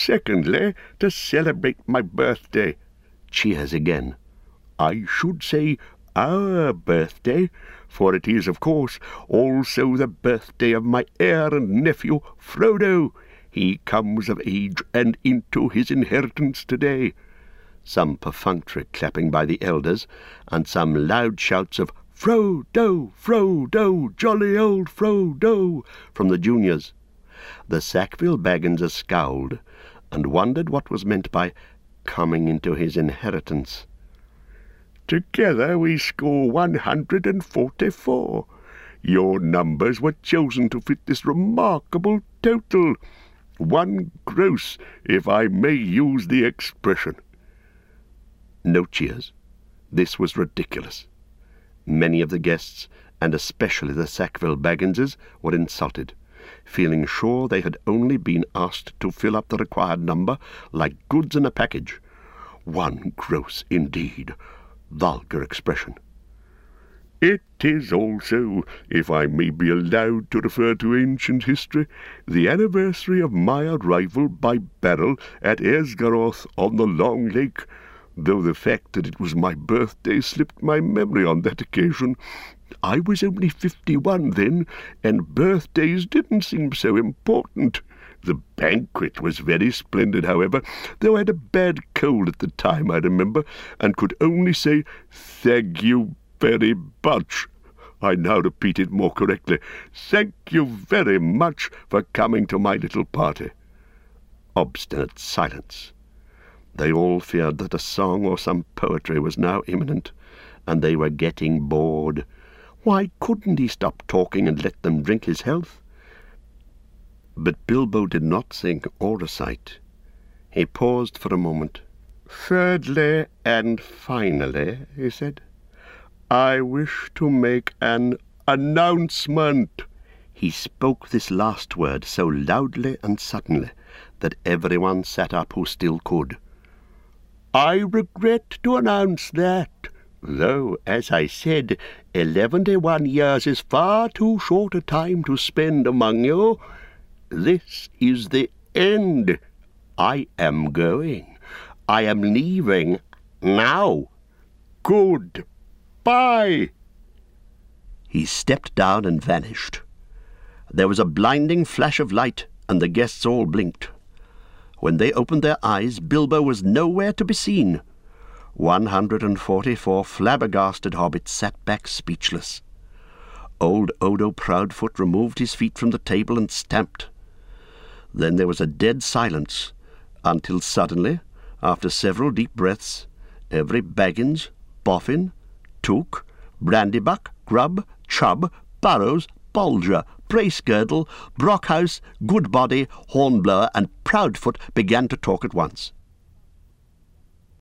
secondly, to celebrate my birthday. Cheers again. I should say our birthday, for it is, of course, also the birthday of my heir and nephew, Frodo. He comes of age and into his inheritance today. Some perfunctory clapping by the elders, and some loud shouts of Frodo, Frodo, jolly old Frodo, from the juniors. The Sackville Bagginses scowled, and wondered what was meant by coming into his inheritance. Together we score one hundred and forty-four. Your numbers were chosen to fit this remarkable total. One gross, if I may use the expression. No cheers. This was ridiculous. Many of the guests, and especially the Sackville Bagginses, were insulted, feeling sure they had only been asked to fill up the required number like goods in a package. One gross indeed. Vulgar expression. It is also, if I may be allowed to refer to ancient history, the anniversary of my arrival by barrel at Esgaroth on the Long Lake, though the fact that it was my birthday slipped my memory on that occasion. I was only fifty-one then, and birthdays didn't seem so important. The banquet was very splendid, however, though I had a bad cold at the time, I remember, and could only say, Thank you very much. I now repeat it more correctly. Thank you very much for coming to my little party. Obstinate silence. They all feared that a song or some poetry was now imminent, and they were getting bored. Why couldn't he stop talking and let them drink his health? But Bilbo did not sing or recite. He paused for a moment. Thirdly and finally, he said, I wish to make an announcement. He spoke this last word so loudly and suddenly that everyone sat up who still could. I regret to announce that, though, as I said, eleventy-one years is far too short a time to spend among you, this is the end. I am going. I am leaving now. Good Bye! He stepped down and vanished. There was a blinding flash of light, and the guests all blinked. When they opened their eyes, Bilbo was nowhere to be seen. One hundred and forty-four flabbergasted hobbits sat back speechless. Old Odo Proudfoot removed his feet from the table and stamped. Then there was a dead silence, until suddenly, after several deep breaths, every Baggins, Boffin, Took, Brandybuck, Grubb, Chubb, Burrowes, Bolger, Bracegirdle, Brockhouse, Goodbody, Hornblower, and Proudfoot began to talk at once.